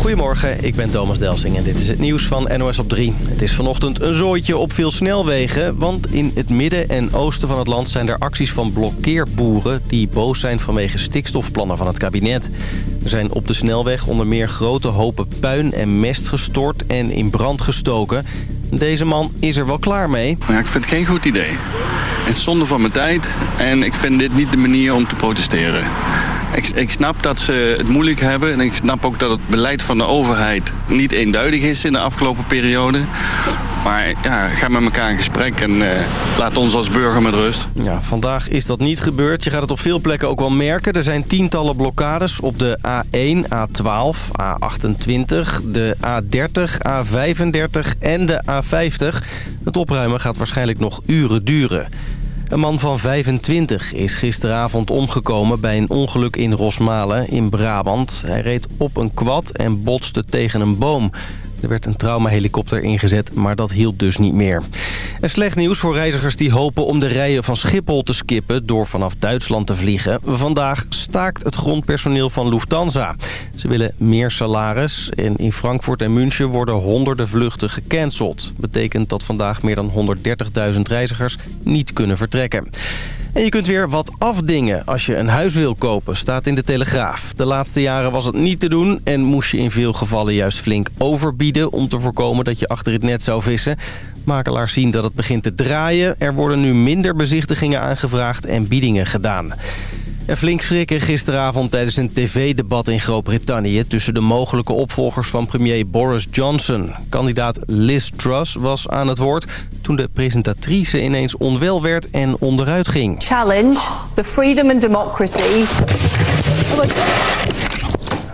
Goedemorgen, ik ben Thomas Delsing en dit is het nieuws van NOS op 3. Het is vanochtend een zooitje op veel snelwegen... want in het midden en oosten van het land zijn er acties van blokkeerboeren... die boos zijn vanwege stikstofplannen van het kabinet. Er zijn op de snelweg onder meer grote hopen puin en mest gestort en in brand gestoken. Deze man is er wel klaar mee. Ik vind het geen goed idee. Het is zonde van mijn tijd en ik vind dit niet de manier om te protesteren. Ik, ik, snap dat ze het moeilijk hebben en ik snap ook dat het beleid van de overheid niet eenduidig is in de afgelopen periode. Maar ja, ga met elkaar in gesprek en uh, laat ons als burger met rust. Ja, vandaag is dat niet gebeurd. Je gaat het op veel plekken ook wel merken. Er zijn tientallen blokkades op de A1, A12, A28, de A30, A35 en de A50. Het opruimen gaat waarschijnlijk nog uren duren. Een man van 25 is gisteravond omgekomen bij een ongeluk in Rosmalen in Brabant. Hij reed op een kwad en botste tegen een boom. Er werd een traumahelikopter ingezet, maar dat hielp dus niet meer. En slecht nieuws voor reizigers die hopen om de rijen van Schiphol te skippen... door vanaf Duitsland te vliegen. Vandaag staakt het grondpersoneel van Lufthansa. Ze willen meer salaris en in Frankfurt en München worden honderden vluchten gecanceld. Betekent dat vandaag meer dan 130.000 reizigers niet kunnen vertrekken. En je kunt weer wat afdingen als je een huis wil kopen, staat in de Telegraaf. De laatste jaren was het niet te doen en moest je in veel gevallen juist flink overbieden... om te voorkomen dat je achter het net zou vissen. Makelaars zien dat het begint te draaien. Er worden nu minder bezichtigingen aangevraagd en biedingen gedaan. En flink schrikken gisteravond tijdens een tv-debat in Groot-Brittannië... tussen de mogelijke opvolgers van premier Boris Johnson. Kandidaat Liz Truss was aan het woord toen de presentatrice ineens onwel werd en onderuit ging. Challenge the freedom and democracy.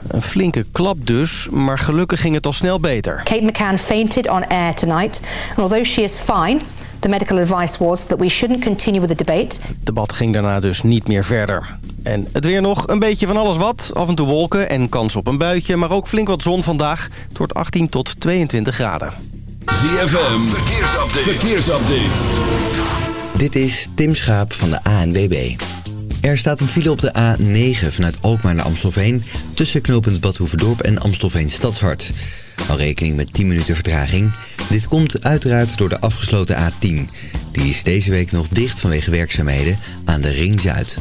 Een flinke klap dus, maar gelukkig ging het al snel beter. Kate McCann fainted on air tonight. And although she is fine... The medical advice was that we shouldn't continue with the debate. Het debat ging daarna dus niet meer verder. En het weer nog, een beetje van alles wat. Af en toe wolken en kans op een buitje, maar ook flink wat zon vandaag. Het wordt 18 tot 22 graden. ZFM, verkeersupdate. verkeersupdate. Dit is Tim Schaap van de ANWB. Er staat een file op de A9 vanuit Alkmaar naar Amstelveen... tussen knooppunt Badhoevedorp en Amstelveen Stadshart. Al rekening met 10 minuten vertraging. Dit komt uiteraard door de afgesloten A10. Die is deze week nog dicht vanwege werkzaamheden aan de Ring Zuid.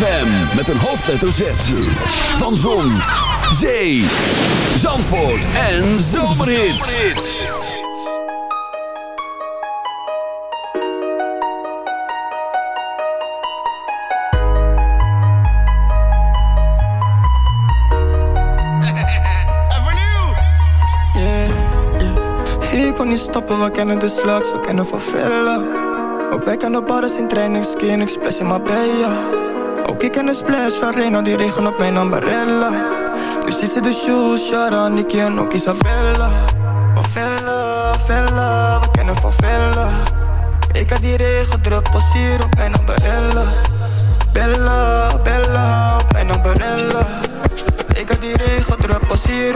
ZFM met een hoofdletter Z. Van Zon, Zee, Zandvoort en Zomerhits. Yeah, yeah. Ik wil niet stoppen, we kennen de slugs, we kennen van Villa. Ook wij kennen badders in training, skin, ik splash in Marbella. Ook ik ken de splash van Reno, die regen op mijn ambarella. Nu ziet ze de shoes, Shara, Nicky en ook Isabella. Van Villa, Villa, we kennen van. Ik had die regen druk, op mijn ambarella. Bella, Bella, op mijn ambarella. Ik had die regen druk,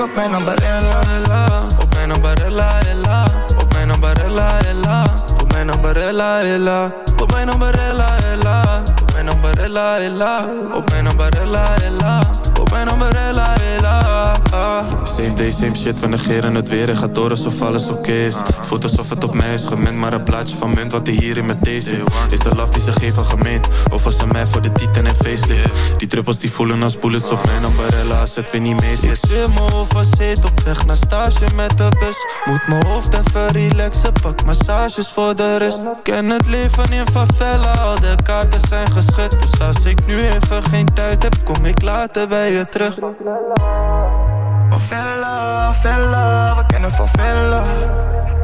op mijn ambarella, ella. Op mijn ambarella, ella. Op mijn ambarella, ella. Op mijn ambarella, ella. Op mijn ambarella, ella. Op mijn ambarella, ella. Op mijn ambarella, ella. Op mijn ambarella, ella. Same day, same shit, we negeren het weer en gaat door alsof alles oké is. Het voelt het op mij is gemend, maar een plaatje van munt wat die hier in mijn thee zit Is de love die ze geven gemeend, of was ze mij voor de titan en facelift. Die druppels die voelen als bullets op mijn umbrella. Als het weer niet mee zit Ik zit mijn zit op weg naar stage met de bus. Moet mijn hoofd even relaxen, pak massages voor de rust. Ken het leven in favela, al de kaarten zijn Dus als ik nu even geen tijd heb, kom ik later bij je terug. Favela, Vella, we kennen van Vella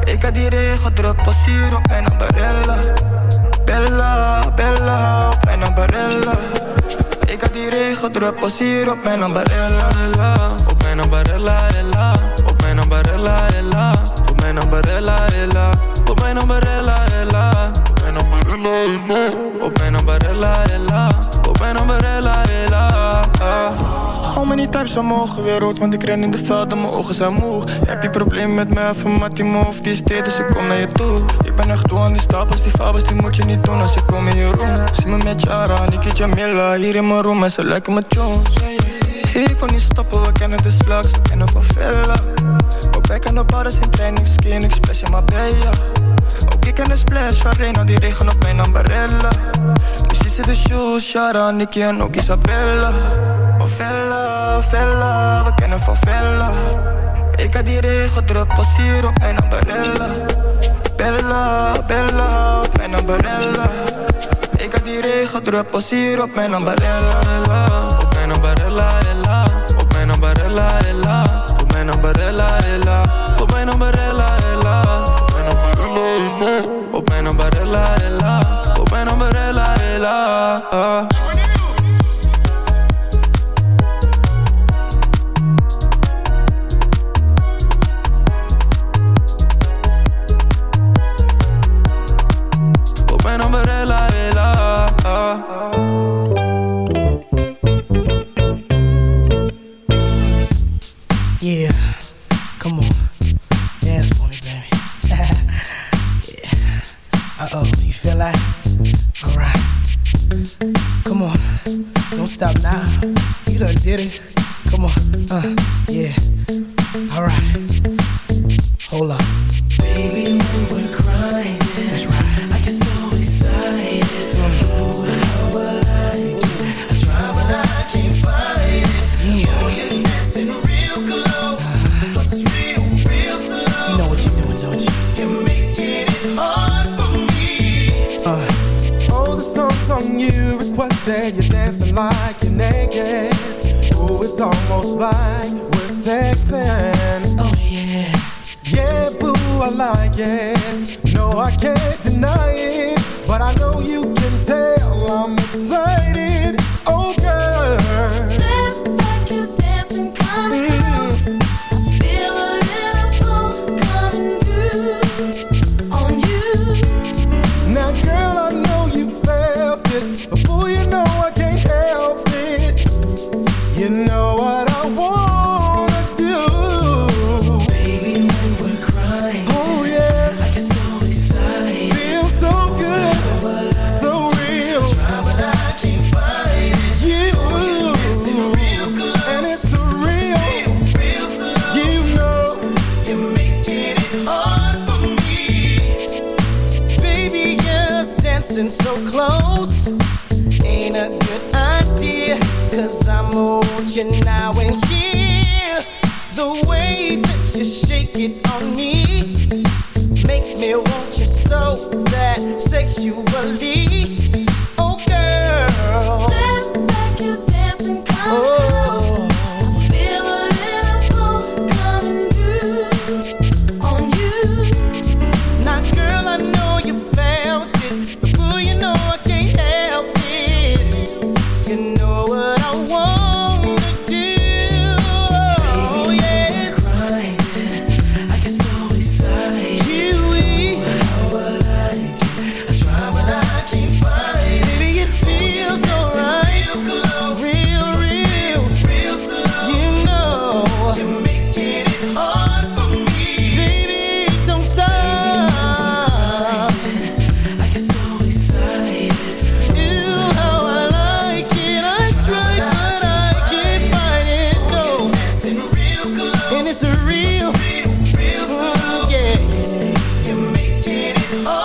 Ik had die regen druk, pas hier op mijn ambarella Bella, Bella, op mijn ambarella Ik had die regen druk, pas hier op mijn ambarella Op mijn ambarella, ella. Op mijn ambarella, ella. Op mijn ambarella, ella. Op mijn ambarella, ella Op mijn ambarella, ella Op mijn ambarella, ella Op mijn ambarella, ella Hou me niet thuis, mogen weer rood, want ik ren in de veld en mijn ogen zijn moe. Heb je probleem met me, even mat die move, die is dit, dus ik kom naar je toe. Ik ben echt toe aan die stapels, die fabels, die moet je niet doen als ik kom in je room. Zie me met Jara, Niki Jamila, hier in mijn room en ze lijken me Jones. Ik kon niet stoppen, we kennen de slugs, we kennen van Villa. Ook wij kennen in training, skin, ik splash in Marbella. De splash van Reno, die regen op mijn ambarella. Die zit de shoes, Shara, Nicky en ook Isabella. Oh Vella, we kennen van Vella. Ik had die regen druk, pas hier op mijn ambarella. Bella, Bella, op mijn ambarella. Ik had die regen druk, pas hier op mijn ambarella. Op mijn ambarella, ella Op mijn ambarella, ella Op mijn ambarella, ella Love. Oh.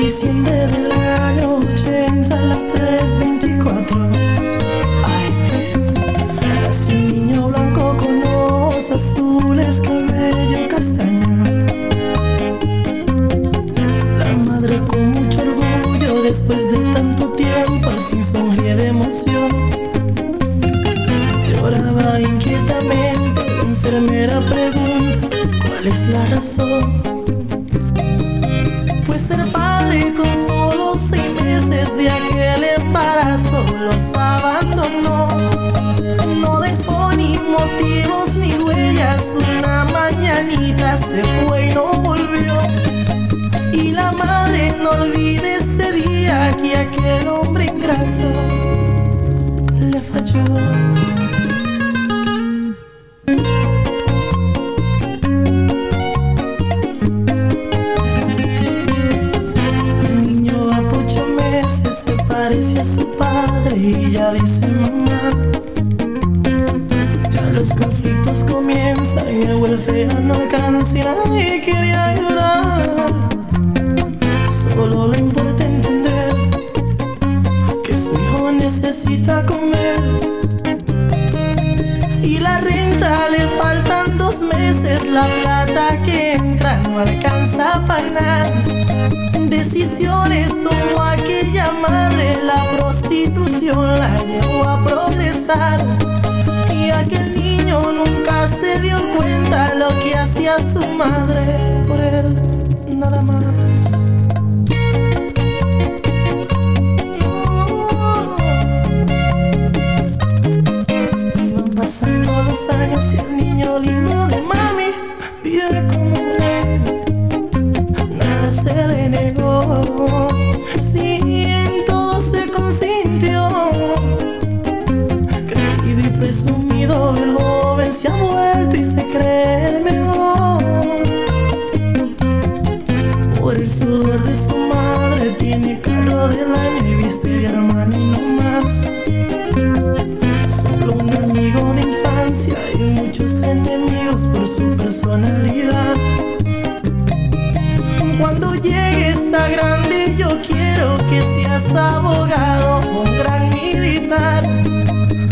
diciembre del año 80 a las 3.24 AM Es un niño blanco con ojos azules, cabello castaño. La madre con mucho orgullo después de tanto tiempo al fin sonríe de emoción. Lloraba inquietamente, la enfermera pregunta ¿Cuál es la razón? se fue y no volvió. Y la madre no olvide ese día que aquel hombre ingrato le falló. los años y el niño lindo de mami vive como un. Nada se le negó, si en todo se consintió. Creído y presumido, el joven se ha vuelto y se cree el mejor. Por el sudor de su madre tiene carro de personalidad. Cuando llegues a grande yo quiero que seas abogado o un gran militar.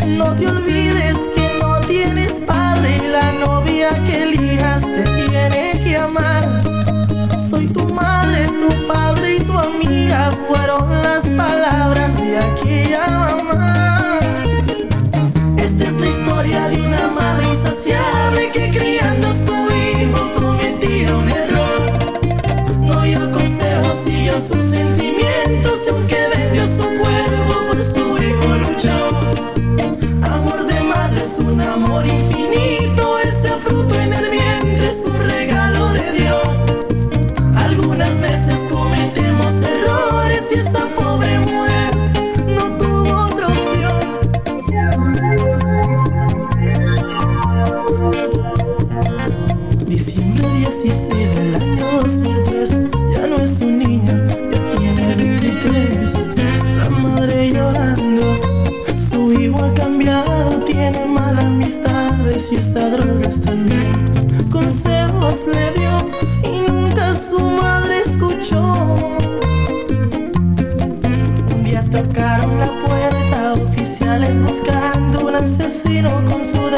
No te olvides que no tienes padre y la novia que elijas te tiene que amar. Soy tu madre, tu padre y tu amiga fueron las palabras de aquí sino con su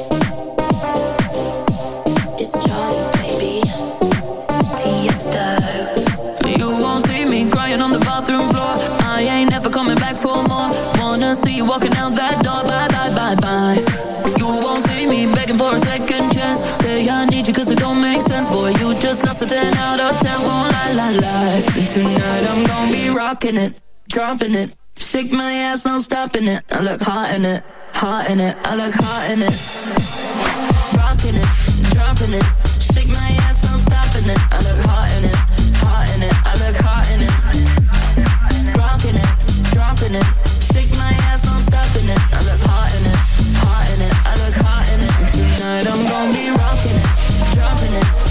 it's not something out of town won't lie, lie, lie Tonight I'm gonna be rocking it, dropping it. Shake my ass, no stopping it. I look hot in it, hot in it. I look hot in it. Rocking it, dropping it. Shake my ass, no stopping it. I look hot in it, hot in it. I look hot in it. Rocking it, dropping it. Shake my ass, no stopping it. I look hot in it, hot in it. I look hot in it. Tonight I'm gonna be rocking it, dropping it.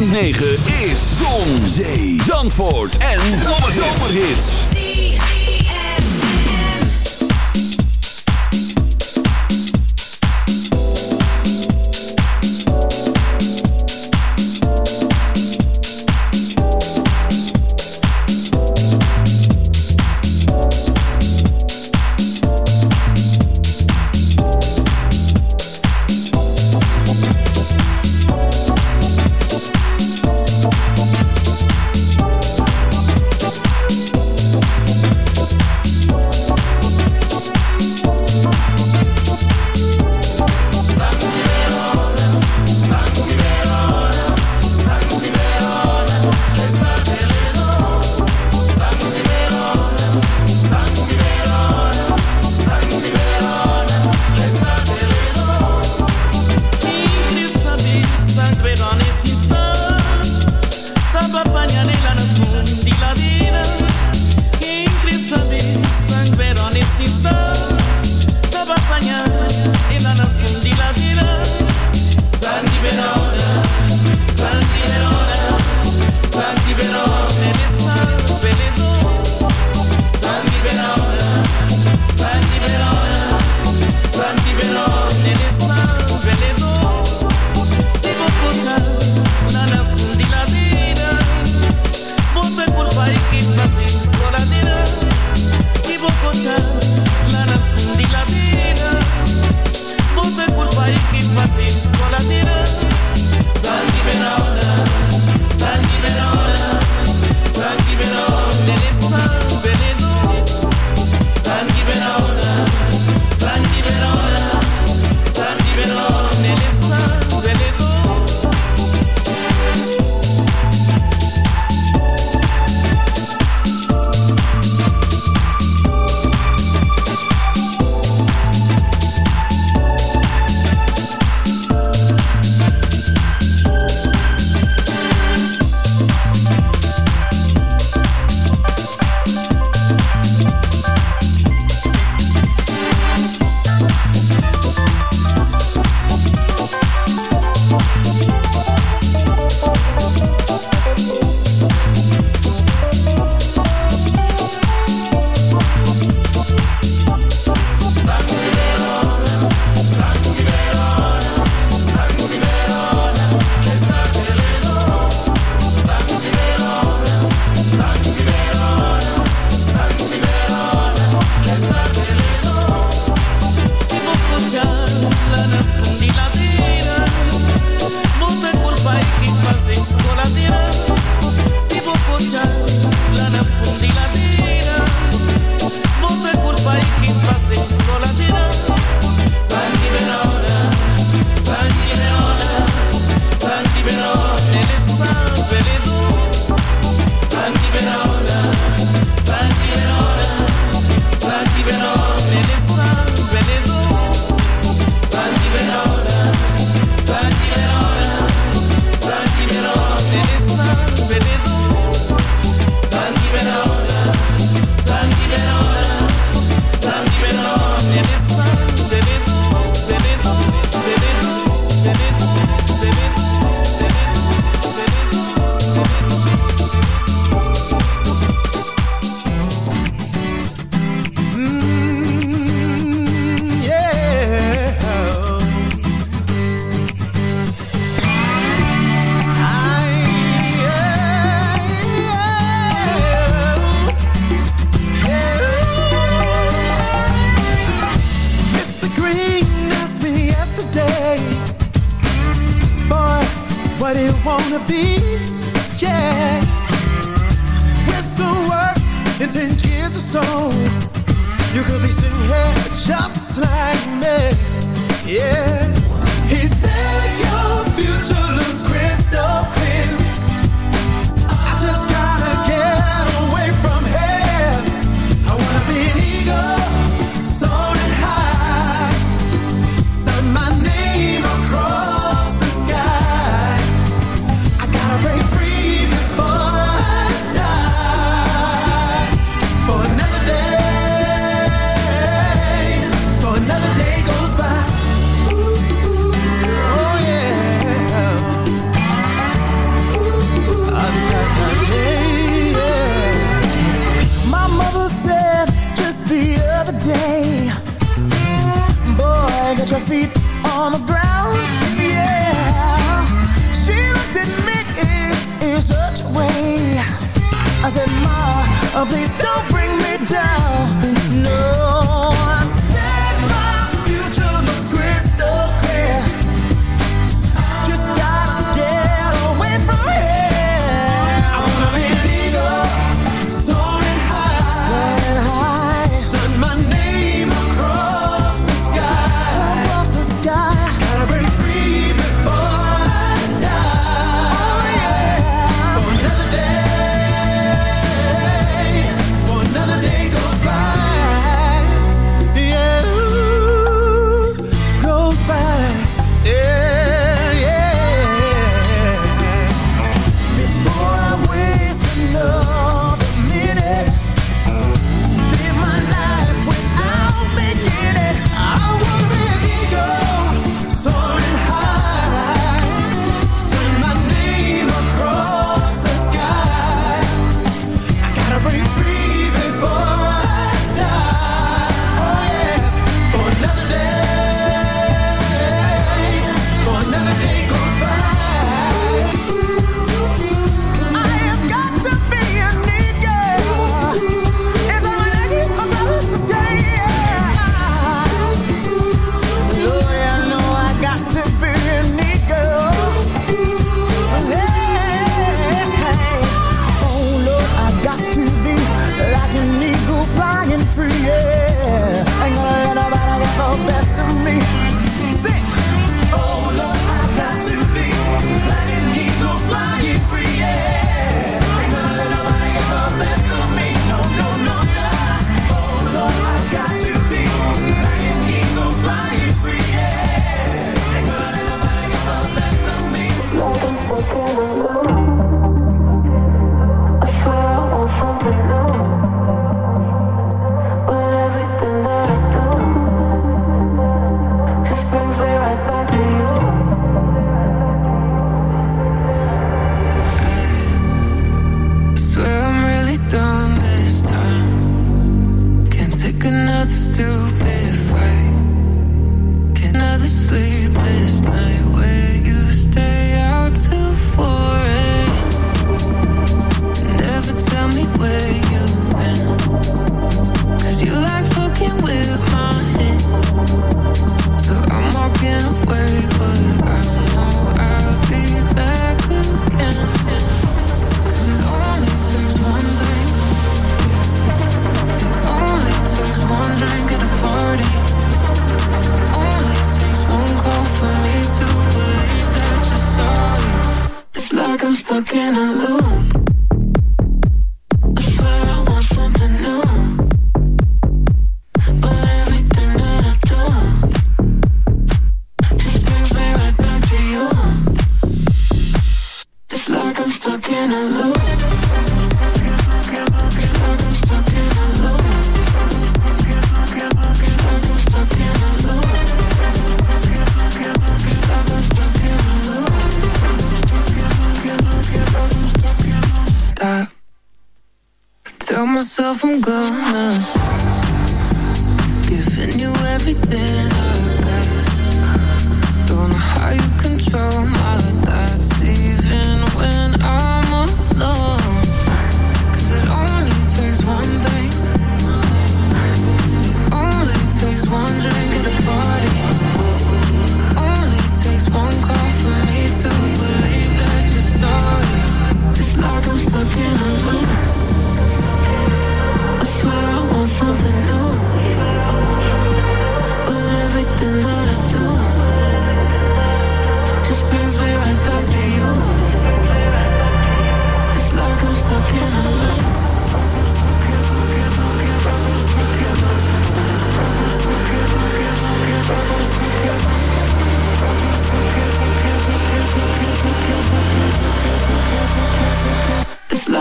106.9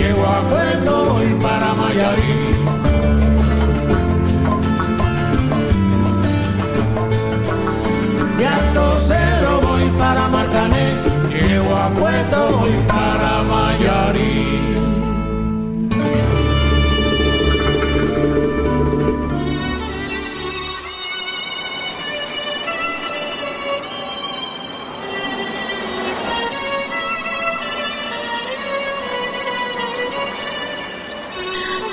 llego a Puerto, voy para Mayarín. De Alto Cero voy para Marcané, llego a Puerto, voy para Mayarín.